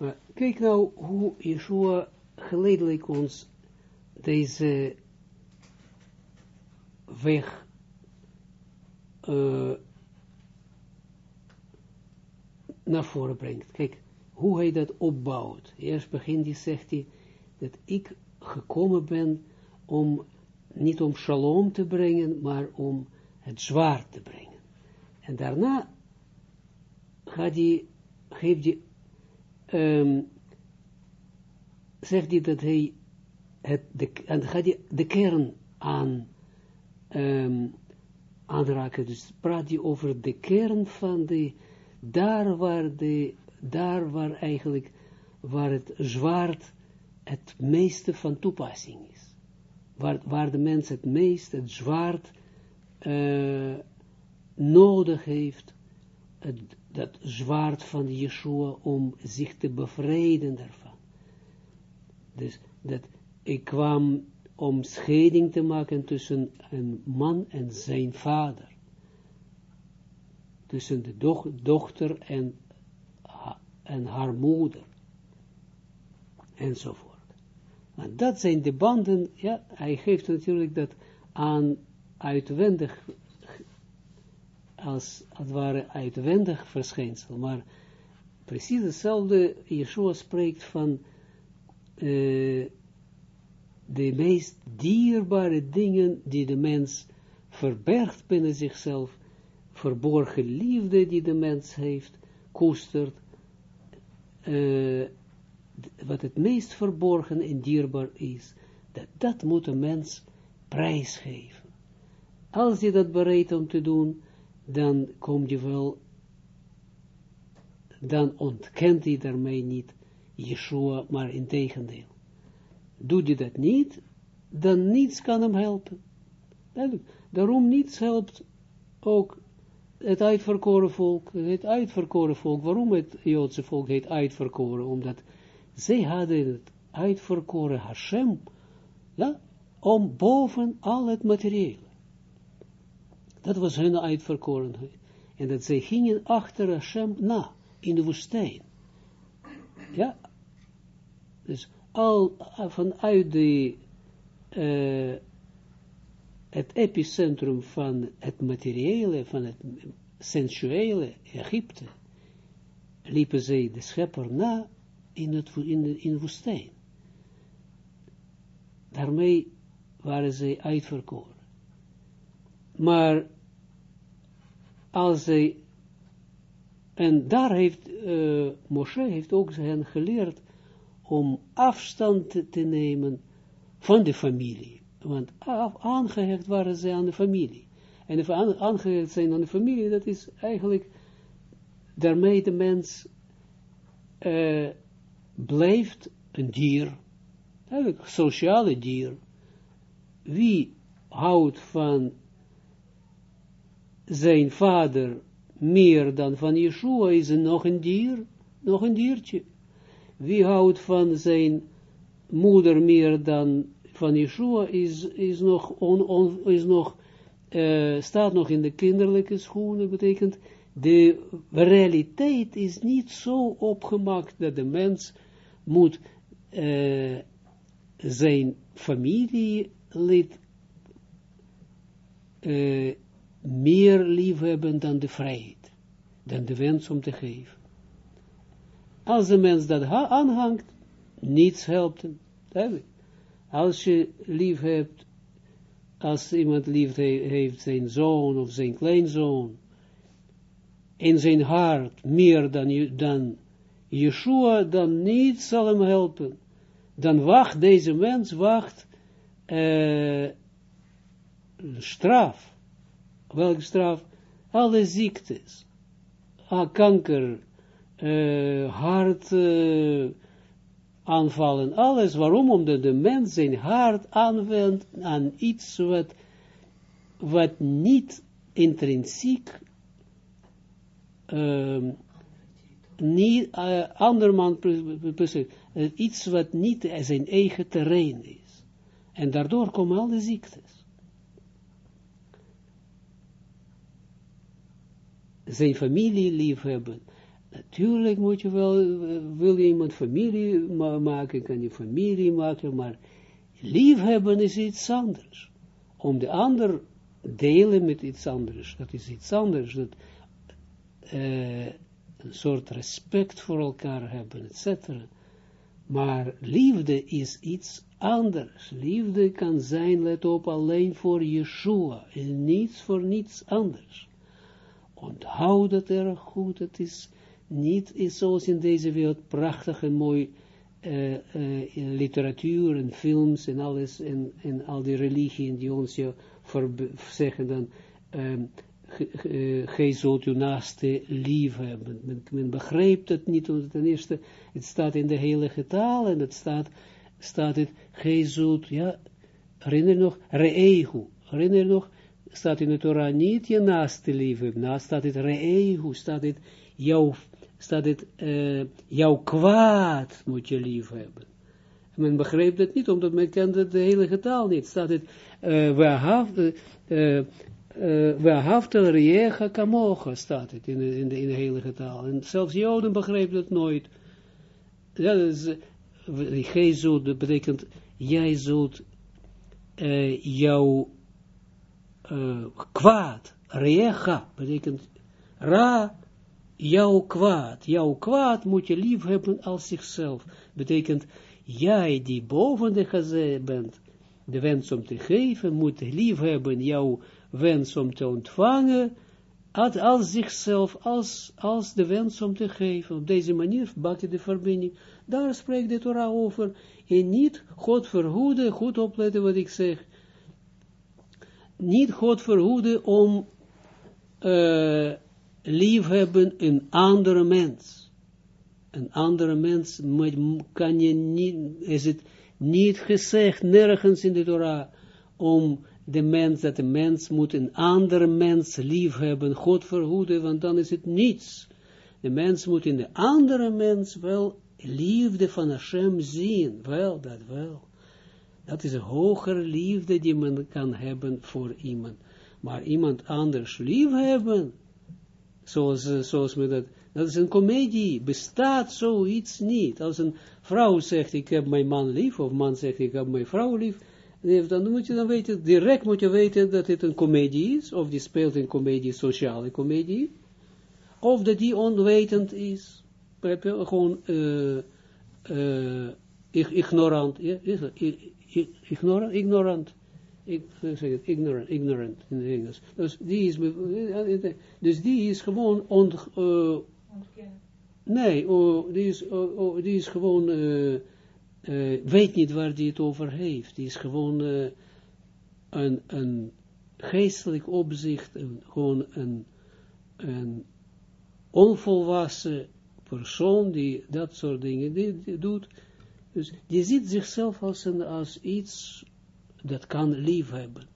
Maar kijk nou hoe Yeshua geleidelijk ons deze weg uh, naar voren brengt. Kijk, hoe hij dat opbouwt. Eerst begint hij, zegt hij, dat ik gekomen ben om, niet om shalom te brengen, maar om het zwaar te brengen. En daarna gaat hij, geeft hij, um, zegt hij dat hij, het, de, en gaat hij de kern aan, um, aanraken. Dus praat hij over de kern van de, daar waar de, daar waar eigenlijk, waar het zwaard het meeste van toepassing is. Waar, waar de mens het meest, het zwaard, uh, nodig heeft, het, dat zwaard van Yeshua, om zich te bevrijden daarvan. Dus dat ik kwam om scheiding te maken tussen een man en zijn vader. Tussen de doch, dochter en, en haar moeder. Enzovoort. Maar dat zijn de banden, ja, hij geeft natuurlijk dat aan uitwendig, als het ware uitwendig verschijnsel, maar precies hetzelfde, Yeshua spreekt van uh, de meest dierbare dingen die de mens verbergt binnen zichzelf, verborgen liefde die de mens heeft, koestert, uh, wat het meest verborgen en dierbaar is, dat dat moet een mens prijsgeven. Als je dat bereidt om te doen, dan kom je wel, dan ontkent hij daarmee niet Yeshua, maar in tegendeel. Doet hij dat niet, dan niets kan hem helpen. Daarom niets helpt ook het uitverkoren volk, het uitverkoren volk. Waarom het Joodse volk heet uitverkoren? Omdat zij hadden het uitverkoren Hashem, ja, om boven al het materiële. Dat was hun uitverkorenheid. En dat zij gingen achter Hashem na, in de woestijn. Ja, dus al vanuit de, uh, het epicentrum van het materiële, van het sensuele Egypte, liepen zij de schepper na in, het, in, de, in de woestijn. Daarmee waren zij uitverkoren. Maar als zij, en daar heeft uh, Moshe heeft ook hen geleerd om afstand te, nemen van de familie. Want aangehecht waren zij aan de familie. En aangehecht zijn aan de familie, dat is eigenlijk daarmee de mens uh, blijft een dier, eigenlijk sociale dier. Wie houdt van zijn vader meer dan van Yeshua, is nog een dier, nog een diertje. Wie houdt van zijn moeder meer dan van Yeshua, is, is nog, on, is nog uh, staat nog in de kinderlijke schoenen, betekent, de realiteit is niet zo opgemaakt dat de mens moet uh, zijn familielid uh, meer lief hebben dan de vrijheid, dan de wens om te geven. Als de mens dat aanhangt, niets helpt hem. Als je lief hebt, als iemand lief heeft zijn zoon of zijn kleinzoon, in zijn hart meer dan, dan Yeshua, dan niet zal hem helpen. Dan wacht deze mens, wacht uh, straf. Welke straf? Alle ziektes, ah, kanker, uh, hart uh, aanvallen, alles. Waarom? Omdat de mens zijn hart aanwendt aan iets wat, wat niet intrinsiek uh, niet, uh, iets wat niet zijn eigen terrein is. En daardoor komen al de ziektes. Zijn familie liefhebben. Natuurlijk moet je wel, wil je iemand familie maken, kan je familie maken, maar liefhebben is iets anders. Om de ander delen met iets anders, dat is iets anders, dat uh, een soort respect voor elkaar hebben, etc. Maar liefde is iets anders. Liefde kan zijn, let op, alleen voor Yeshua en niets voor niets anders. Onthoud dat erg goed, het is niet is zoals in deze wereld prachtig en mooi uh, uh, literatuur en films en alles en, en al die religieën die ons je zeggen dan um, gij zult uw naaste lief hebben. Men, men begrijpt het niet, want ten eerste, het staat in de heilige taal, en het staat, staat het, gij zult, ja, herinner nog, re'ehu, herinner nog, staat in de Torah niet je naaste lief hebben, nou staat het re'ehu, staat het jouw, staat het, uh, jouw kwaad moet je lief hebben. Men begrijpt het niet, omdat men kent de heilige taal niet. Staat het, uh, we riecha kamocha, staat het in de, in, de, in de heilige taal. En zelfs Joden begrijpen het nooit. Ja, dus, gij zult, dat betekent, jij zult uh, jouw uh, kwaad, riecha, betekent ra, jouw kwaad. Jouw kwaad moet je lief hebben als zichzelf. Betekent, jij die boven de gazé bent, de wens om te geven, moet lief hebben jouw wens om te ontvangen, als zichzelf, als, als de wens om te geven. Op deze manier bak je de verbinding. Daar spreekt de Torah over. En niet God verhoeden, goed opletten wat ik zeg. Niet God verhoeden om uh, liefhebben een andere mens. Een andere mens kan je niet, is het niet gezegd, nergens in de Torah, om de mens, dat de mens moet een andere mens lief hebben, God verhoeden, want dan is het niets. De mens moet in de andere mens wel liefde van Hashem zien, wel, dat wel. Dat is een hogere liefde die men kan hebben voor iemand. Maar iemand anders lief hebben, zoals, eh, zoals we dat, dat is een komedie, bestaat zoiets niet. Als een vrouw zegt, ik heb mijn man lief, of man zegt, ik heb mijn vrouw lief, dan moet je dan weten, direct moet je weten dat het een komedie is, of die speelt een komedie, sociale komedie, of dat die onwetend is, gewoon uh, uh, ignorant, ja, ignorant, ignorant, ik zeg het, ignorant, ignorant in het Engels. Dus die is, dus die is gewoon ont, uh, nee, oh, die, is, oh, oh, die is gewoon uh, weet niet waar hij het over heeft. Die is gewoon een, een geestelijk opzicht, een, gewoon een, een onvolwassen persoon die dat soort dingen die, doet. Dus die ziet zichzelf als, een, als iets dat kan lief hebben.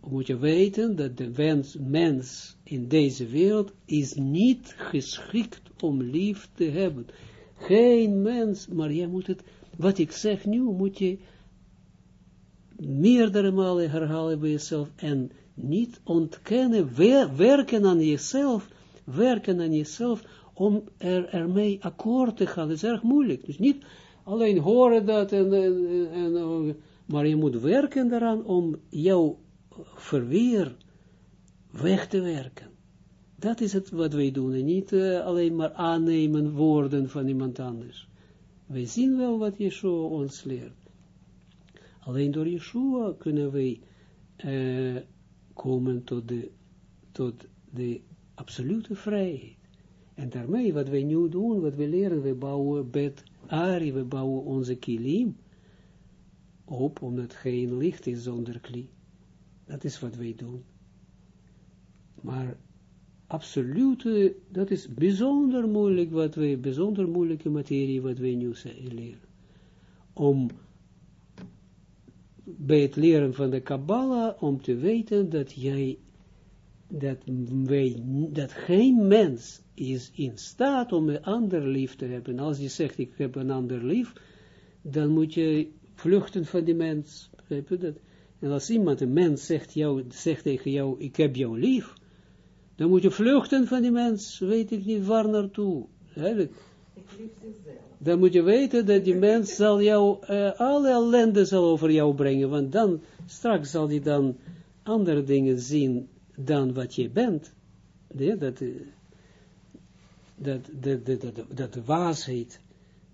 Moet je weten dat de wens, mens in deze wereld is niet geschikt om lief te hebben. Geen mens, maar je moet het, wat ik zeg nu, moet je meerdere malen herhalen bij jezelf en niet ontkennen, werken aan jezelf, werken aan jezelf om er, ermee akkoord te gaan. Dat is erg moeilijk. Dus niet alleen horen dat, en, en, en, maar je moet werken daaraan om jouw verweer weg te werken. Dat is het wat wij doen, en niet uh, alleen maar aannemen woorden van iemand anders. Wij zien wel wat Yeshua ons leert. Alleen door Yeshua kunnen wij uh, komen tot de, tot de absolute vrijheid. En daarmee, wat wij nu doen, wat we leren, we bouwen bed Ari, we bouwen onze kilim op, omdat geen licht is zonder kli. Dat is wat wij doen. Maar absolute, dat is bijzonder moeilijk wat wij, bijzonder moeilijke materie wat wij nu leren. Om bij het leren van de Kabbalah, om te weten dat jij, dat wij, dat geen mens is in staat om een ander lief te hebben. Als je zegt, ik heb een ander lief, dan moet je vluchten van die mens. En als iemand, een mens, zegt, jou, zegt tegen jou, ik heb jou lief, Dan moet je vluchten van die mens, weet ik niet waar naartoe. Dan moet je weten dat die mens zal jou, uh, alle ellende zal over jou brengen, want dan, straks zal hij dan andere dingen zien dan wat je bent. Eh, dat, dat, dat, dat, de waasheid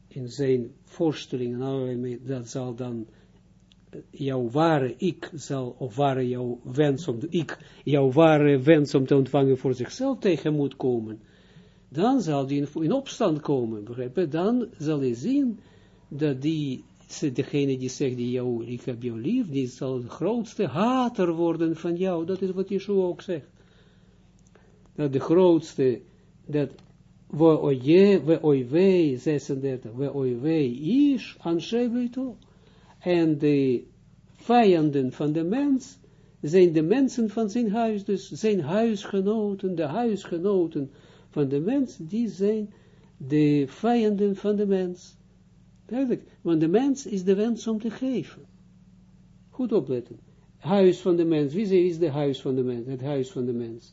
in zijn voorstellingen, dat zal dan jouw ware ik zal, of ware jouw wens om de ik, jouw ware wens om te ontvangen voor zichzelf tegen moet komen, dan zal die in, opstand komen, begrijp je? Dan zal je zien dat die, degene die zegt, die jou, ik heb lief, die zal de grootste hater worden van jou. Dat is wat Yeshua ook zegt. Dat de grootste, dat we oje, we oiwei, 36, we oiwei is, anshe toch en de vijanden van de mens zijn de mensen van zijn huis, dus zijn huisgenoten, de huisgenoten van de mens, die zijn de vijanden van de mens. Duidelijk, want de mens is de wens om te geven. Goed opletten. Huis van de mens, wie is de huis van de mens? Het huis van de mens.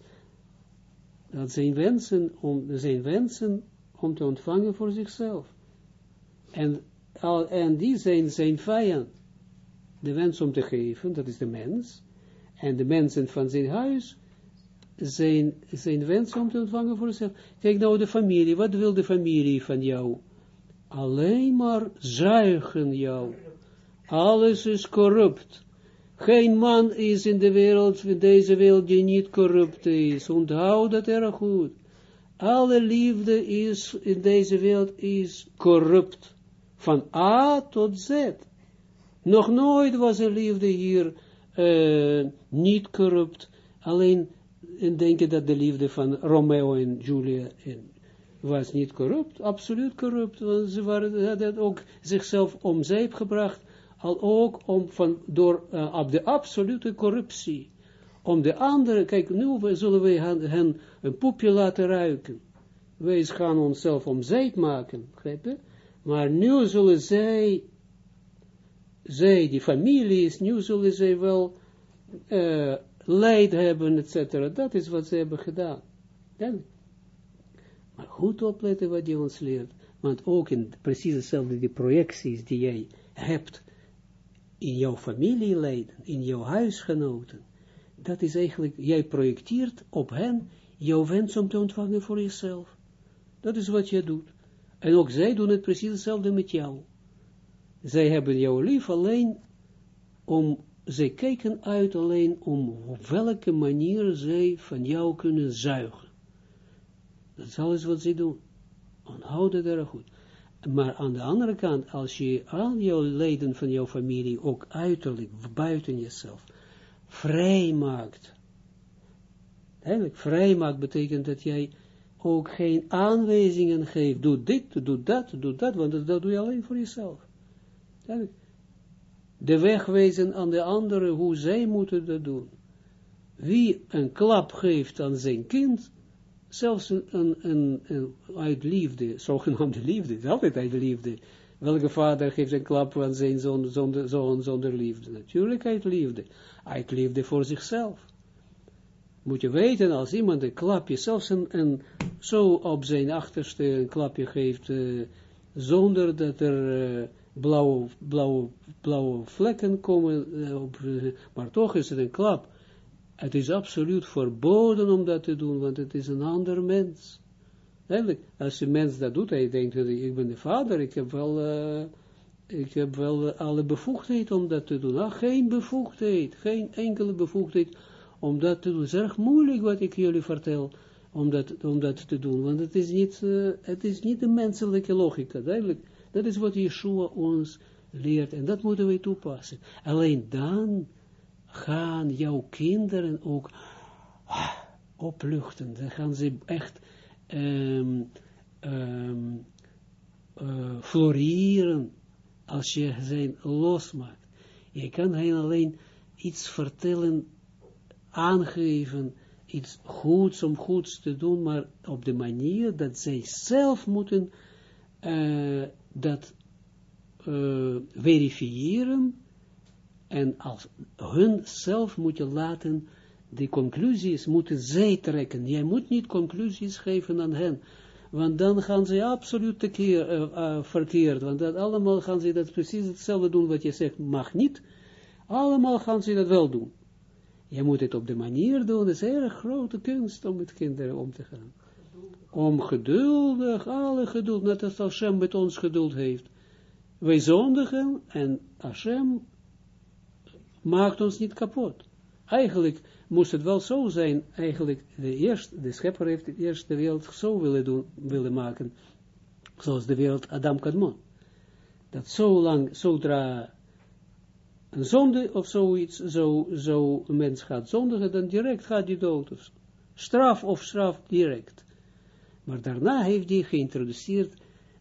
Dat zijn wensen om, zijn wensen om te ontvangen voor zichzelf. En al, en die zijn zijn vijand. De wens om te geven, dat is de mens. En de mensen van zijn huis zijn, zijn wens om te ontvangen voor zichzelf. Kijk nou de familie, wat wil de familie van jou? Alleen maar zuigen jou. Alles is corrupt. Geen man is in de wereld, in deze wereld, die niet corrupt is. Onthoud dat erg goed. Alle liefde is, in deze wereld, is corrupt. Van A tot Z. Nog nooit was er liefde hier uh, niet corrupt. Alleen denken dat de liefde van Romeo en Julia was niet corrupt. Absoluut corrupt. Want ze waren, hadden ook zichzelf om gebracht. Al ook om van, door, uh, op de absolute corruptie. Om de andere, kijk, nu zullen we hen, een poepje laten ruiken. Wij gaan onszelf om maken, begrijp je? Maar nu zullen zij, zij, die familie is, nu zullen zij wel uh, leid hebben, etc. Dat is wat ze hebben gedaan. Dan, maar goed opletten wat je ons leert. Want ook in precies hetzelfde die projecties die jij hebt in jouw familieleden, in jouw huisgenoten. Dat is eigenlijk, jij projecteert op hen jouw wens om te ontvangen voor jezelf. Dat is wat je doet. En ook zij doen het precies hetzelfde met jou. Zij hebben jou lief alleen om, zij kijken uit alleen om op welke manier zij van jou kunnen zuigen. Dat is alles wat zij doen. Onthoud het erg goed. Maar aan de andere kant, als je al jouw leden van jouw familie ook uiterlijk, buiten jezelf, vrij maakt. Eigenlijk, vrij maakt betekent dat jij ook geen aanwijzingen geeft. Doe dit, doe dat, doe dat, want dat, doe je alleen voor jezelf. De weg wijzen aan de anderen hoe zij moeten dat doen. Wie een klap geeft aan zijn kind, zelfs een, een, een, uit liefde, zogenaamde liefde, is altijd uit liefde. Welke vader geeft een klap aan zijn zoon zonder, zoon zonder liefde? Natuurlijk uit liefde. Uit liefde voor zichzelf moet je weten, als iemand een klapje, zelfs een, een zo op zijn achterste een klapje geeft, uh, zonder dat er uh, blauwe, blauwe, blauwe vlekken komen, uh, op, maar toch is het een klap. Het is absoluut verboden om dat te doen, want het is een ander mens. Eigenlijk, als een mens dat doet, hij denkt, ik ben de vader, ik heb wel, ik heb wel alle bevoegdheid om dat te doen. Ah, geen bevoegdheid, geen enkele bevoegdheid om dat te doen. Het is erg moeilijk wat ik jullie vertel, om dat, om dat te doen, want het is, niet, uh, het is niet de menselijke logica, duidelijk. Dat is wat Yeshua ons leert, en dat moeten we toepassen. Alleen dan gaan jouw kinderen ook ah, opluchten, dan gaan ze echt um, um, uh, floreren, als je zijn losmaakt. Je kan hen alleen iets vertellen aangeven iets goeds om goeds te doen, maar op de manier dat zij zelf moeten uh, dat uh, verifiëren en als hun zelf moeten laten die conclusies moeten zij trekken. Jij moet niet conclusies geven aan hen, want dan gaan ze absoluut te keer, uh, uh, verkeerd, want dat allemaal gaan ze dat precies hetzelfde doen wat je zegt, mag niet, allemaal gaan ze dat wel doen. Je moet het op de manier doen, het is een erg grote kunst om met kinderen om te gaan. Om geduldig, alle geduld, net als Hashem met ons geduld heeft. Wij zondigen en Hashem maakt ons niet kapot. Eigenlijk moest het wel zo zijn, eigenlijk de, eerste, de schepper heeft de eerste wereld zo willen, doen, willen maken, zoals de wereld Adam Kadmon. Dat zo lang, zodra een zonde of zoiets, zo, zo een mens gaat zondigen, dan direct gaat hij dood. Of straf of straf direct. Maar daarna heeft hij geïntroduceerd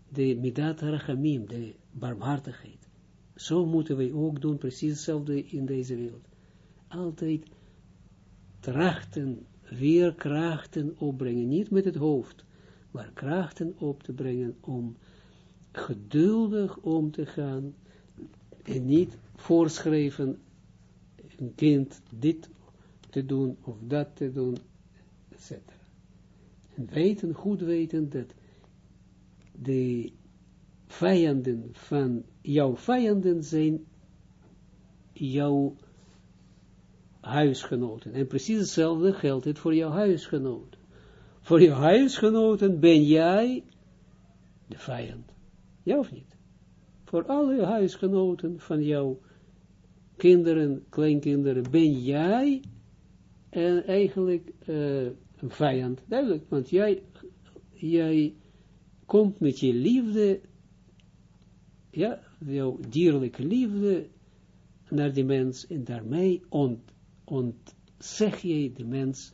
de midat harachamim, de barmhartigheid. Zo moeten wij ook doen, precies hetzelfde in deze wereld. Altijd trachten, weer krachten opbrengen, niet met het hoofd, maar krachten op te brengen om geduldig om te gaan en niet voorschrijven een kind dit te doen of dat te doen, etc. En weten, goed weten dat de vijanden van jouw vijanden zijn jouw huisgenoten. En precies hetzelfde geldt het voor jouw huisgenoten. Voor jouw huisgenoten ben jij de vijand. Ja of niet? Voor alle huisgenoten van jouw kinderen, kleinkinderen, ben jij en eigenlijk uh, een vijand. Duidelijk, want jij, jij komt met je liefde, ja, jouw dierlijke liefde naar die mens en daarmee ont, ontzeg je de mens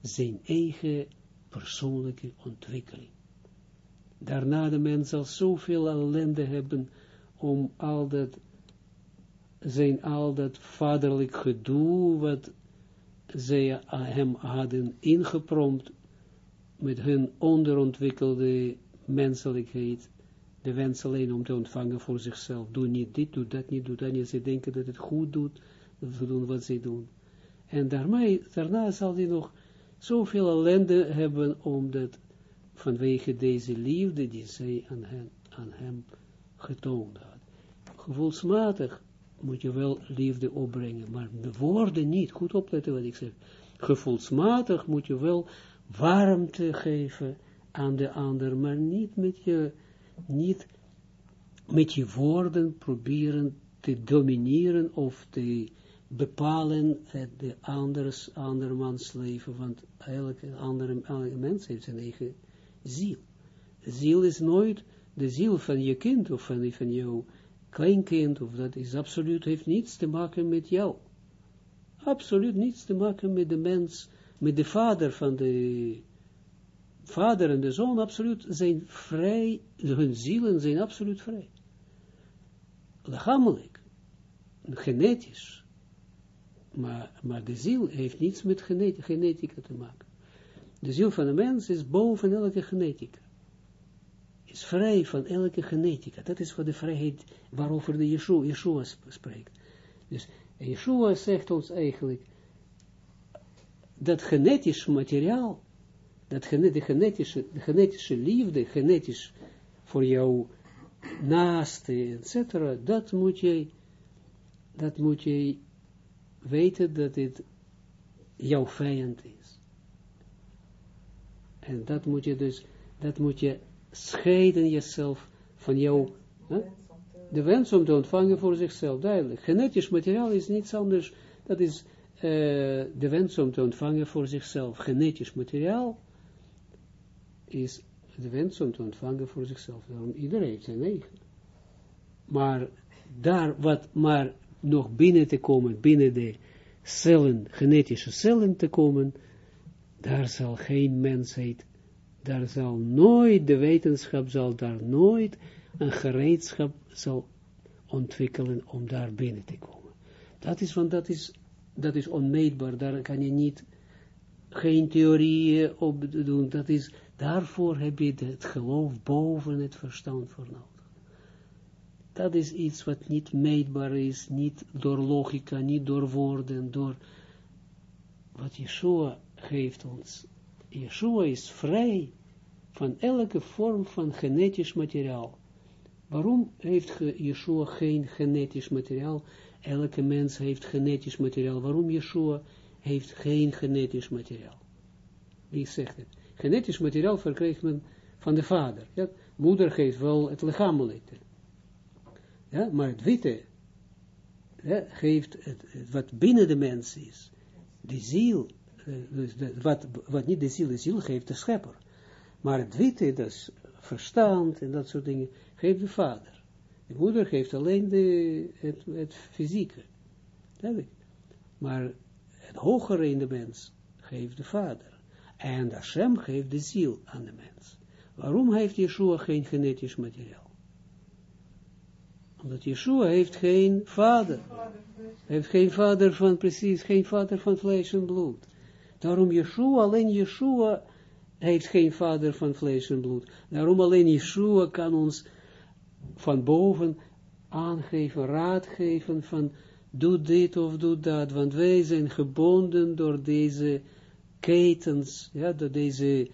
zijn eigen persoonlijke ontwikkeling. Daarna de mens zal zoveel ellende hebben om al dat, zijn al dat vaderlijk gedoe, wat zij hem hadden ingeprompt, met hun onderontwikkelde menselijkheid, de wens alleen om te ontvangen voor zichzelf. Doe niet dit, doe dat niet, doe dat niet. Ze denken dat het goed doet, ze doen wat ze doen. En daarmee, daarna zal hij nog zoveel ellende hebben, omdat vanwege deze liefde die zij aan hem, aan hem getoond had. Gevoelsmatig moet je wel liefde opbrengen, maar de woorden niet. Goed opletten wat ik zeg. Gevoelsmatig moet je wel warmte geven aan de ander, maar niet met je, niet met je woorden proberen te domineren of te bepalen het de anders, andermans leven, want elke andere, elke mens heeft zijn eigen ziel. Ziel is nooit de ziel van je kind of van, van jouw kleinkind, of dat is absoluut, heeft niets te maken met jou. Absoluut niets te maken met de mens, met de vader van de vader en de zoon, absoluut zijn vrij, hun zielen zijn absoluut vrij. Lichamelijk, genetisch, maar, maar de ziel heeft niets met genetica te maken. De ziel van de mens is boven elke genetica is vrij van elke genetica. Dat is wat de vrijheid waarover de Yeshua, Yeshua spreekt. Dus Yeshua zegt ons eigenlijk dat genetisch materiaal, dat de genetische, de genetische liefde, genetisch voor jou naaste, etc., dat moet je, dat moet je weten dat het jouw vijand is. En dat moet je dus, dat moet je scheiden jezelf van jou, de wens om te ontvangen voor zichzelf, duidelijk. Genetisch materiaal is niets anders, dat is uh, de wens om te ontvangen voor zichzelf. Genetisch materiaal is de wens om te ontvangen voor zichzelf. Daarom iedereen heeft zijn eigen. Maar daar wat maar nog binnen te komen, binnen de cellen, genetische cellen te komen, daar zal geen mensheid daar zal nooit, de wetenschap zal daar nooit een gereedschap zal ontwikkelen om daar binnen te komen. Dat is, want dat is, dat is onmeetbaar, daar kan je niet, geen theorieën op doen, dat is, daarvoor heb je het geloof boven het verstand voor nodig. Dat is iets wat niet meetbaar is, niet door logica, niet door woorden, door wat Yeshua geeft ons. Yeshua is vrij van elke vorm van genetisch materiaal. Waarom heeft Yeshua geen genetisch materiaal? Elke mens heeft genetisch materiaal. Waarom Yeshua heeft geen genetisch materiaal? Wie zegt het? Genetisch materiaal verkrijgt men van de vader. Ja? Moeder geeft wel het lichamelijke. Ja? Maar het witte ja, geeft het, wat binnen de mens is. De ziel, eh, dus wat, wat niet de ziel, de ziel geeft de schepper. Maar het witte, dat is verstand en dat soort dingen, geeft de vader. De moeder geeft alleen de, het, het fysieke. Maar het hogere in de mens geeft de vader. En Hashem geeft de ziel aan de mens. Waarom heeft Yeshua geen genetisch materiaal? Omdat Yeshua heeft geen vader. Heeft geen vader van, precies, geen vader van vlees en bloed. Daarom Yeshua, alleen Yeshua heeft geen vader van vlees en bloed. Daarom alleen Yeshua kan ons van boven aangeven, raad geven van doe dit of doe dat, want wij zijn gebonden door deze ketens, ja, door deze,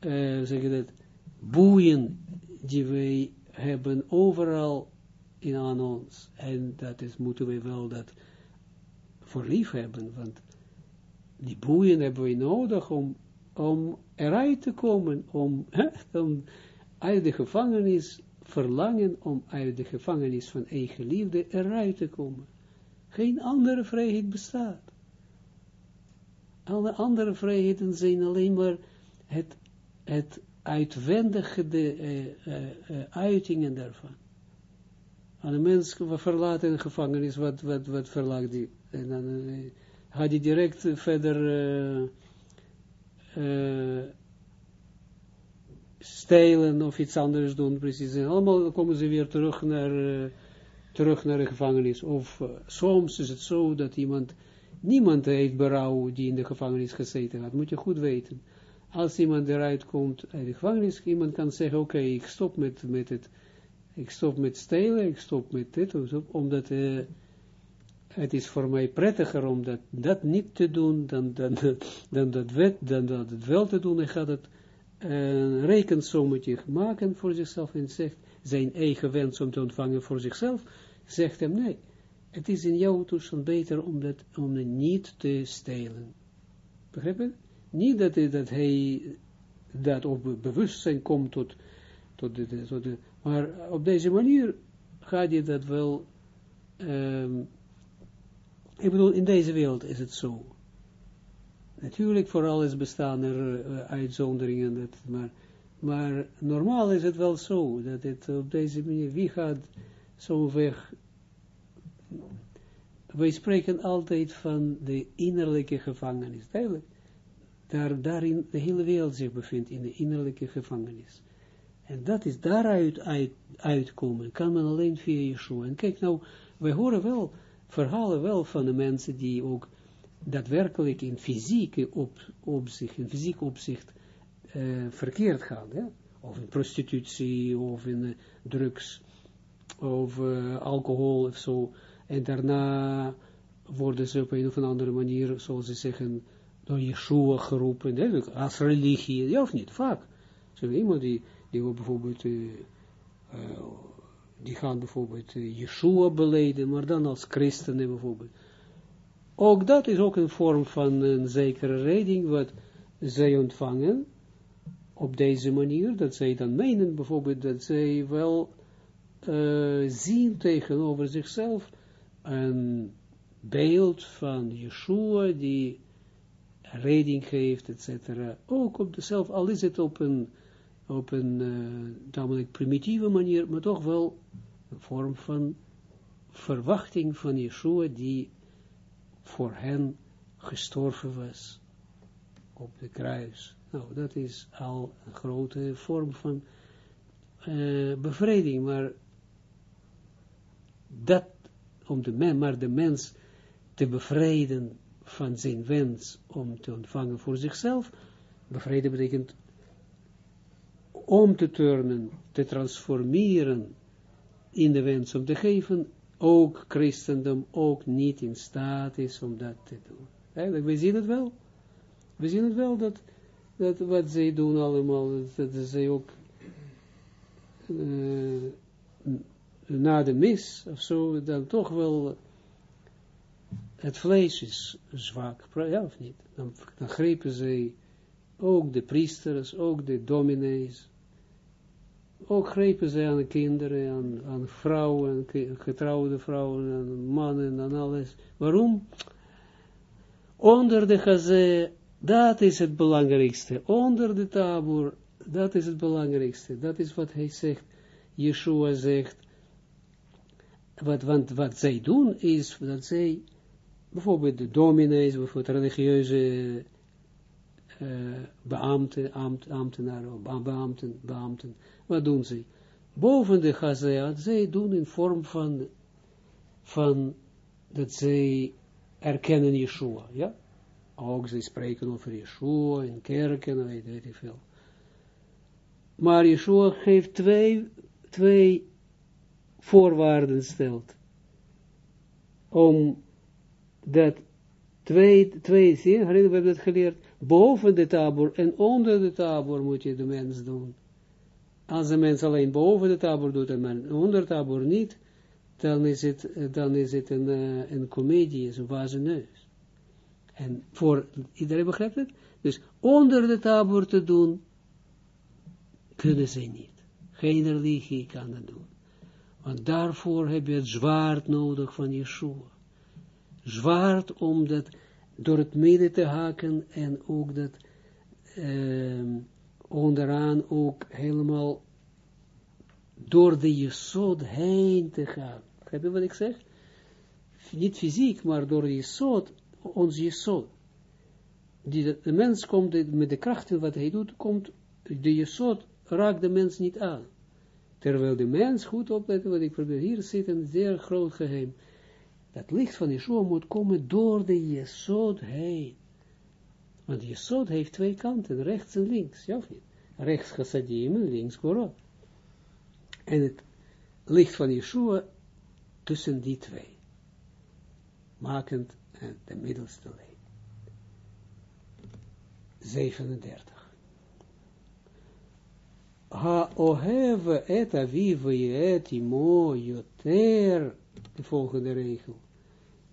dat, boeien die wij hebben overal in aan ons. En dat is, moeten we wel dat voor lief hebben, want die boeien hebben we nodig om, om eruit te komen, om, om uit de gevangenis verlangen om uit de gevangenis van eigen liefde eruit te komen. Geen andere vrijheid bestaat. Alle andere vrijheden zijn alleen maar het, het uitwendige de, uh, uh, uh, uitingen daarvan. Aan de mens verlaten een gevangenis, wat, wat, wat verlaat die? En dan gaat hij direct verder stelen of iets anders doen, precies. En allemaal komen ze weer terug naar, terug naar de gevangenis. Of soms is het zo dat iemand, niemand heeft berouw die in de gevangenis gezeten had. Moet je goed weten. Als iemand eruit komt uit de gevangenis, iemand kan zeggen, oké, ik stop met, met het, ik stop met stelen, ik stop met dit, omdat uh, het is voor mij prettiger om dat, dat niet te doen, dan, dan, dan, dat, dan dat het wel te doen, en gaat het een rekensommetje maken voor zichzelf en zegt zijn eigen wens om te ontvangen voor zichzelf, zegt hem nee, het is in jouw toestand beter om dat om niet te stelen. Begrijp je? Niet dat, dat hij dat op bewustzijn komt tot, tot, de, tot maar op deze manier gaat je dat wel, um, ik bedoel, in deze wereld is het zo. Natuurlijk, voor alles bestaan er uh, uitzonderingen, dat, maar, maar normaal is het wel zo, dat het op deze manier, wie gaat zo'n weg, wij spreken altijd van de innerlijke gevangenis, duidelijk, daar, daarin de hele wereld zich bevindt, in de innerlijke gevangenis. En dat is daaruit uit, uitkomen, kan men alleen via Yeshua. En kijk nou, wij horen wel, verhalen wel van de mensen die ook daadwerkelijk in fysieke op, opzicht, in fysiek opzicht uh, verkeerd gaan, hè? of in prostitutie, of in uh, drugs, of uh, alcohol of zo, en daarna worden ze op een of andere manier, zoals ze zeggen, door Yeshua geroepen, als religie, ja of niet, vaak. Zo iemand die, die bijvoorbeeld, die gaan bijvoorbeeld Yeshua beleden, maar dan als christenen bijvoorbeeld, ook dat is ook een vorm van een zekere redding, wat zij ontvangen, op deze manier, dat zij dan menen bijvoorbeeld, dat zij wel zien tegenover zichzelf een beeld van Yeshua, die redding geeft, etc. Ook op dezelfde, al is het op een, op een uh, namelijk primitieve manier, maar toch wel een vorm van verwachting van Yeshua, die voor hen gestorven was op de kruis. Nou, dat is al een grote vorm van uh, maar dat, om de, men, maar de mens te bevrijden van zijn wens om te ontvangen voor zichzelf, bevrijden betekent om te turnen, te transformeren in de wens om te geven, ook christendom ook niet in staat is om dat te doen. Eigenlijk, we zien het wel. We zien het wel dat, dat wat zij doen allemaal, dat, dat zij ook uh, na de mis, of zo, dan toch wel het vlees is zwak, ja of niet? Dan, grepen zij ook de priesters, ook de dominees, ook grepen zij aan de kinderen, aan, aan vrouwen, getrouwde vrouwen, aan mannen, aan alles. Waarom? Onder de gazé, dat is het belangrijkste. Onder de tabor, dat is het belangrijkste. Dat is wat hij zegt. Yeshua zegt, wat, want wat zij doen is, dat zij, bijvoorbeeld de dominees, bijvoorbeeld religieuze uh, beambten, ambt, ambtenaren, beambten, beambten, wat doen zij? Boven de Chazea, zij doen in vorm van, van dat zij erkennen Yeshua, ja? Ook zij spreken over Yeshua in kerken, weet, weet ik veel. Maar Yeshua geeft twee, twee voorwaarden stelt. Om dat twee, twee zie, we hebben dat geleerd, boven de tabor en onder de tabor moet je de mens doen. Als de mens alleen boven de tabor doet en onder de tabor niet, dan is het, dan is het een, uh, een comedie, een wazen neus. En voor, iedereen begrijpt het? Dus onder de tabor te doen, kunnen ze niet. Geen religie kan dat doen. Want daarvoor heb je het zwaard nodig van Yeshua. Zwaard om dat door het midden te haken en ook dat uh, onderaan ook helemaal door de Jesod heen te gaan. Heb je wat ik zeg? Niet fysiek, maar door de Jesod, ons Jesod. Die de, mens komt met de krachten wat hij doet, komt de Jesod raakt de mens niet aan. Terwijl de mens, goed opletten wat ik probeer, hier zit een zeer groot geheim. Dat licht van Yeshua moet komen door de Jesod heen. Want Jesod heeft twee kanten, rechts en links, ja of niet? Rechts chassadim en links korot. En het licht van Yeshua tussen die twee. Makend de middelste lijn. 37 ha-ohev et aviv et imo yoter, de volgende regel,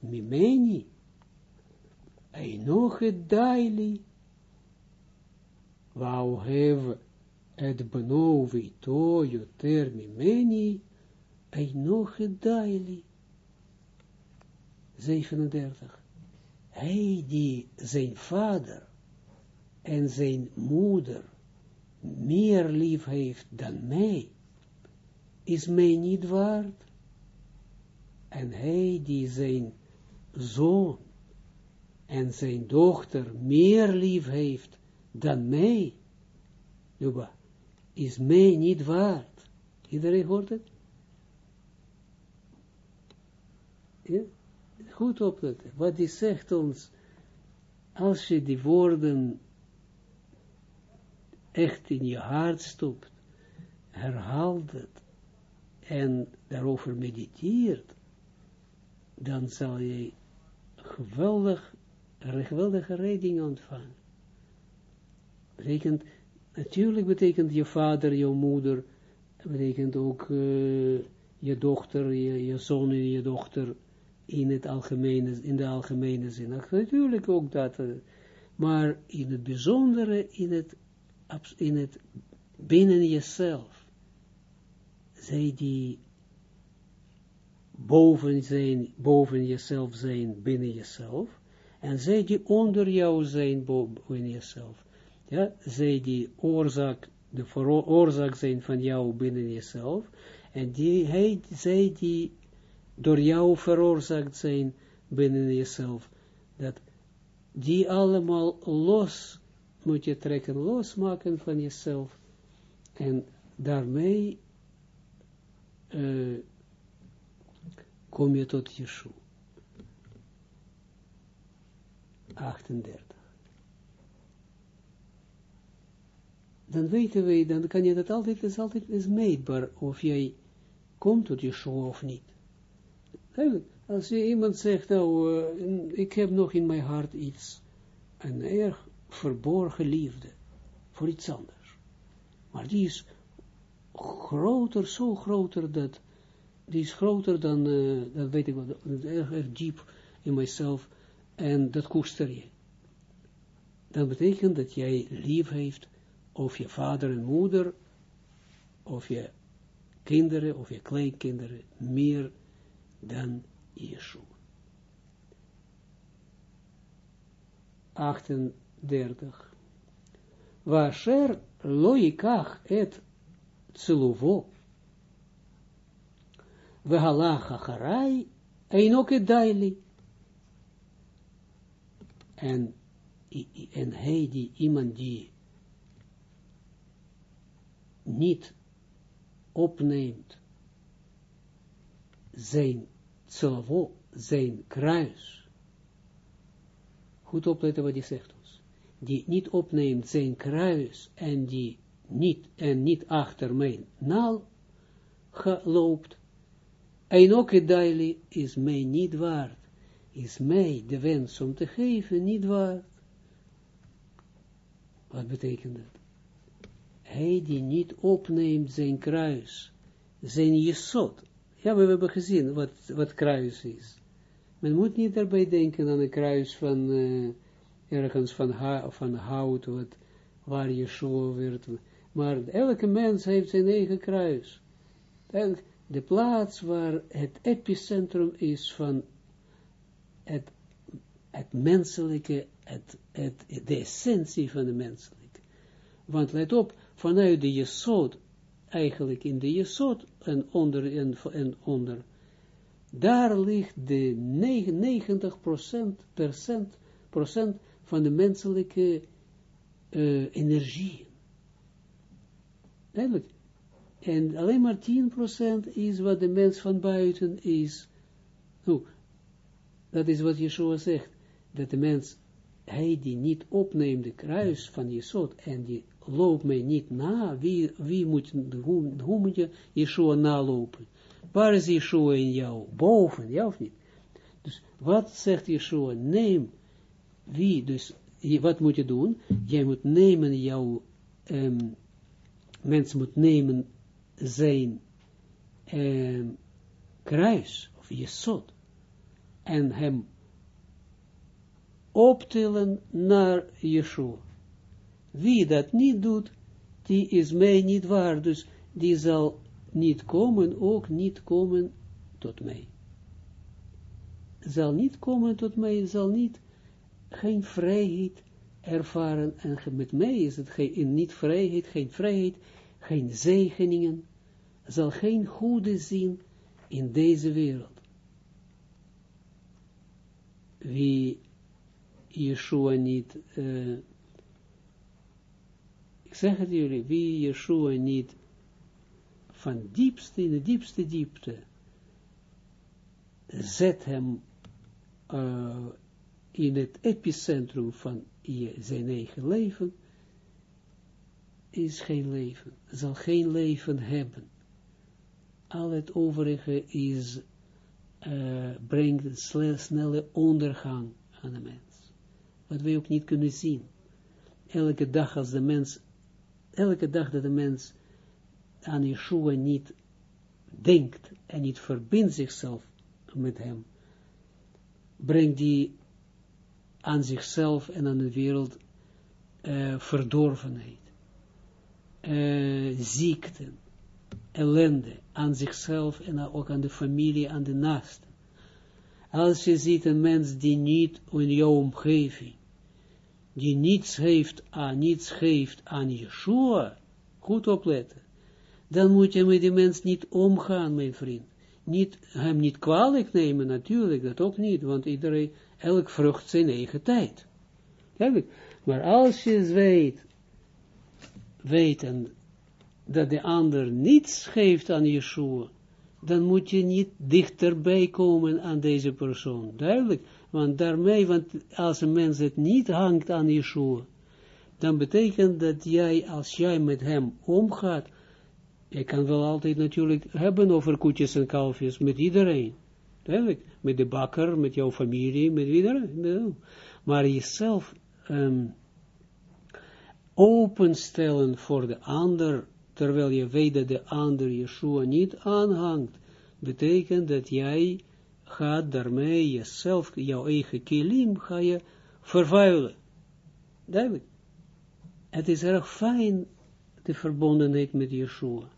mimeni, einoch et daili, va-ohev et beno vito yoter mimeni, einoch et daili. 37. Hij die zijn vader en zijn moeder meer lief heeft dan mij, is mij niet waard. En hij die zijn zoon en zijn dochter meer lief heeft dan mij, is mij niet waard. Iedereen hoort het? Ja? Goed opletten. Wat die zegt ons, als je die woorden echt in je hart stopt, herhaalt het en daarover mediteert, dan zal je geweldig, geweldige redding ontvangen. Betekent, natuurlijk betekent je vader, je moeder, betekent ook uh, je dochter, je, je zoon en je dochter in het algemene, in de algemene zin. Natuurlijk ook dat, uh, maar in het bijzondere, in het in het binnen jezelf, zij die boven zijn, boven jezelf zijn, binnen jezelf, en zij die onder jou zijn, boven jezelf, ja, zij die oorzaak, de oorzaak zijn van jou binnen jezelf, en die, hij, zij die door jou veroorzaakt zijn binnen jezelf, dat die allemaal los moet je trekken, losmaken van jezelf. En daarmee uh, kom je tot Yeshua. 38. Dan weten wij, dan kan je dat altijd, is altijd is meetbaar of jij komt tot Yeshua of niet. Als je iemand zegt, nou, uh, ik heb nog in mijn hart iets, een erg verborgen liefde, voor iets anders. Maar die is groter, zo groter dat, die is groter dan, uh, dat weet ik wel, erg, erg diep in mijzelf, en dat koester je. Dat betekent dat jij lief heeft, of je vader en moeder, of je kinderen, of je kleinkinderen, meer dan Yeshua. 38. Washer loikach et tseluvo. Vehalach acharai einoke daili. En, en hij die, iemand die niet opneemt zijn tselvo, zijn kruis. Goed opletten wat hij zegt. Die niet opneemt zijn kruis en die niet, en niet achter mijn naal loopt. Het daily is mij niet waard. Is mij de wens om te geven niet waard. Wat betekent dat? Hij die niet opneemt zijn kruis, zijn jesot, ja, we hebben gezien wat, wat kruis is. Men moet niet daarbij denken aan een kruis van uh, ergens van, ha van hout, wat, waar je show werd. Maar elke mens heeft zijn eigen kruis. De plaats waar het epicentrum is van het, het menselijke, het, het, de essentie van de menselijke. Want let op, vanuit de jesod eigenlijk in de Jesod en onder, en, en onder, daar ligt de 99 procent, procent van de menselijke uh, energie. Eigenlijk. En alleen maar 10% is wat de mens van buiten is. Nou, dat is wat Yeshua zegt. Dat de mens, hij die niet opneemt de kruis van Jesod en die loop mij niet na, wie, moet, hoe, hoe moet je Yeshua nalopen? Waar is Yeshua in jou? Boven, ja of niet? Dus wat zegt Yeshua? Neem wie, dus wat moet je doen? Jij moet nemen jouw, um, mens moet nemen zijn um, kruis, of jesot, en hem optillen naar Yeshua. Wie dat niet doet, die is mij niet waar, dus die zal niet komen, ook niet komen tot mij. Zal niet komen tot mij, zal niet, geen vrijheid ervaren, en met mij is het geen, niet vrijheid, geen vrijheid, geen zegeningen, zal geen goede zien in deze wereld. Wie Yeshua niet uh, ik zeg het jullie, wie Yeshua niet van diepste, in de diepste diepte, zet hem uh, in het epicentrum van je, zijn eigen leven, is geen leven, zal geen leven hebben. Al het overige is, uh, brengt een snelle ondergang aan de mens. Wat wij ook niet kunnen zien. Elke dag als de mens elke dag dat de mens aan Yeshua niet denkt en niet verbindt zichzelf met hem, brengt die aan zichzelf en aan de wereld uh, verdorvenheid, uh, ziekten, ellende aan zichzelf en ook aan de familie, aan de naasten. Als je ziet een mens die niet in jouw omgeving die niets heeft aan, niets geeft aan Yeshua, goed opletten, dan moet je met die mens niet omgaan, mijn vriend. Niet, hem niet kwalijk nemen, natuurlijk, dat ook niet, want iedereen, elk vrucht zijn eigen tijd. Maar als je weet, weten dat de ander niets geeft aan Yeshua, dan moet je niet dichterbij komen aan deze persoon. Duidelijk. Want daarmee, want als een mens het niet hangt aan Yeshua, dan betekent dat jij, als jij met hem omgaat, je kan wel altijd natuurlijk hebben over koetjes en kalfjes met iedereen. Met de bakker, met jouw familie, met wie dan. Maar jezelf um, openstellen voor de ander, terwijl je weet dat de ander Yeshua niet aanhangt, betekent dat jij gaat daarmee jezelf, jouw eigen kilim, ga je vervuilen. Duidelijk. Het is erg fijn, de verbondenheid met Yeshua.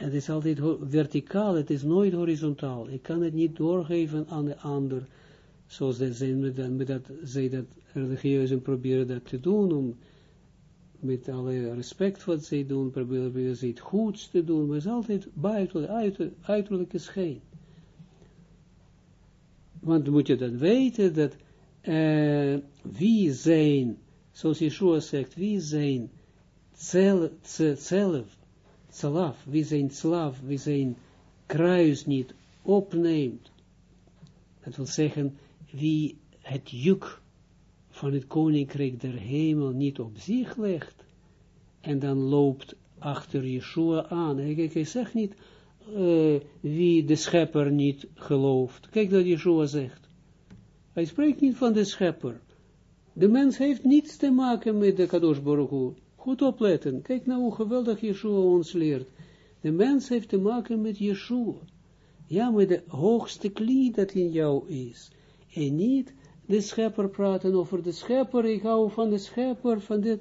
Het is altijd verticaal, het is nooit horizontaal. Ik kan het niet doorgeven aan de ander, zoals dat zij, met dat, zij dat religieuzen proberen dat te doen, om met alle respect wat zij doen, proberen ze het goeds te doen, maar het is altijd buiten, uiter, uiterlijke schijn. Want moet je dan weten dat uh, wie zijn, zoals Yeshua zegt, wie zijn zelf, zelf, wie zijn slaaf, wie zijn kruis niet opneemt, dat wil zeggen, wie het juk van het koninkrijk der hemel niet op zich legt, en dan loopt achter Yeshua aan. Hij zegt niet, wie de schepper niet gelooft. Kijk dat Yeshua zegt. Hij spreekt niet van de schepper. De mens heeft niets te maken met de Kadosh Baruch. Goed opletten. Kijk nou hoe geweldig Yeshua ons leert. De mens heeft te maken met Yeshua. Ja, met de hoogste klie dat in jou is. En niet de schepper praten over de schepper. Ik hou van de schepper, van dit.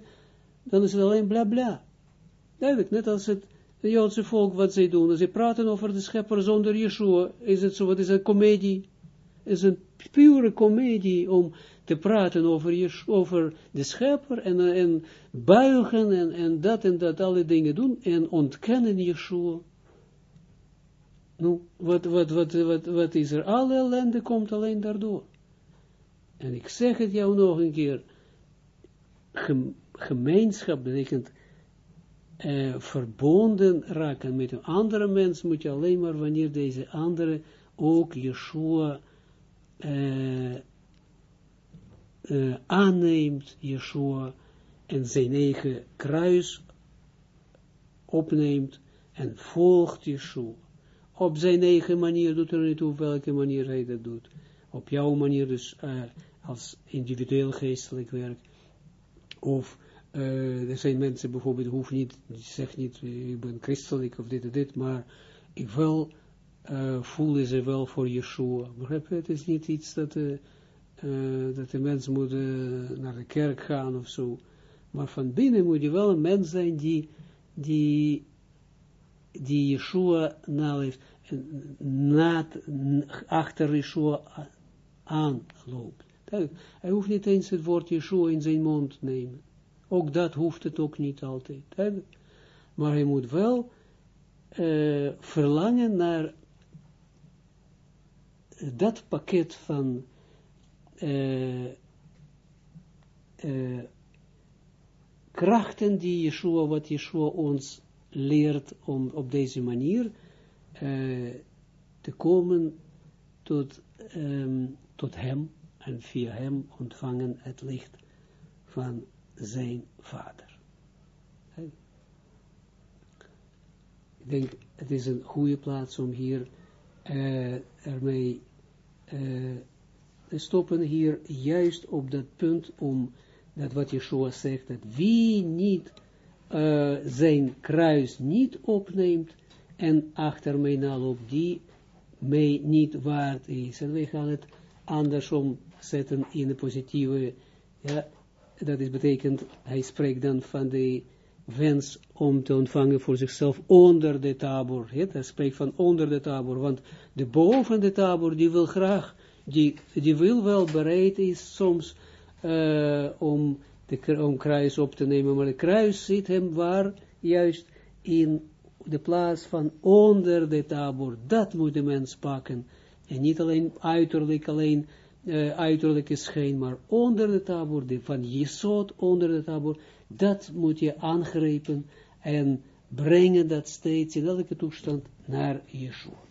Dan is het alleen bla bla. Duidelijk, net als het Joodse volk wat zij doen. Ze praten over de schepper zonder Yeshua. Is het zo, wat is het, komedie? Is een pure komedie om te praten over, Yeshua, over de schepper en, en buigen en, en dat en dat, alle dingen doen en ontkennen Yeshua. Nu, wat, wat, wat, wat, is er? Alle ellende komt alleen daardoor. En ik zeg het jou nog een keer, gemeenschap betekent uh, verbonden raken met een andere mens, moet je alleen maar wanneer deze andere ook Yeshua uh, uh, aanneemt, Yeshua, en zijn eigen kruis opneemt en volgt Yeshua. Op zijn eigen manier doet er niet toe op welke manier hij dat doet. Op jouw manier dus als individueel geestelijk werk. Of uh, er zijn mensen bijvoorbeeld, hoeven niet, die zegt niet, ik ben christelijk of dit en dit, maar ik wil, uh, voelen ze wel voor Yeshua. Begrijp je? Het is niet iets dat, uh, dat de mens moet naar de kerk gaan of zo. Maar van binnen moet je wel een mens zijn die, die, die Yeshua naleeft, na, achter Yeshua aanloopt. Hij hoeft niet eens het woord Yeshua in zijn mond te nemen. Ook dat hoeft het ook niet altijd. Maar hij moet wel uh, verlangen naar dat pakket van uh, krachten die Yeshua, wat Yeshua ons leert om op deze manier te komen tot, um, tot hem en via hem ontvangen het licht van zijn vader. Ik denk, het is een goede plaats om hier ermee stoppen, hier juist op dat punt, om dat wat Yeshua zegt, dat wie niet uh, zijn kruis niet opneemt en achter mij naloopt, die mij niet waard is. En wij gaan het andersom zetten in de positieve, ja, dat is betekent, hij spreekt dan van de wens om te ontvangen voor zichzelf onder de tabor. Hij spreekt van onder de tabor, want de boven de tabor, die wil graag, die, die wil wel bereid is soms uh, om de kruis op te nemen, maar de kruis zit hem waar, juist in de plaats van onder de tabor. Dat moet de mens pakken. En niet alleen uiterlijk, alleen uh, uiterlijke schijn, maar onder de tabor, van Jesod onder de tabor, dat moet je aangrijpen en brengen dat steeds in elke toestand naar Yeshua.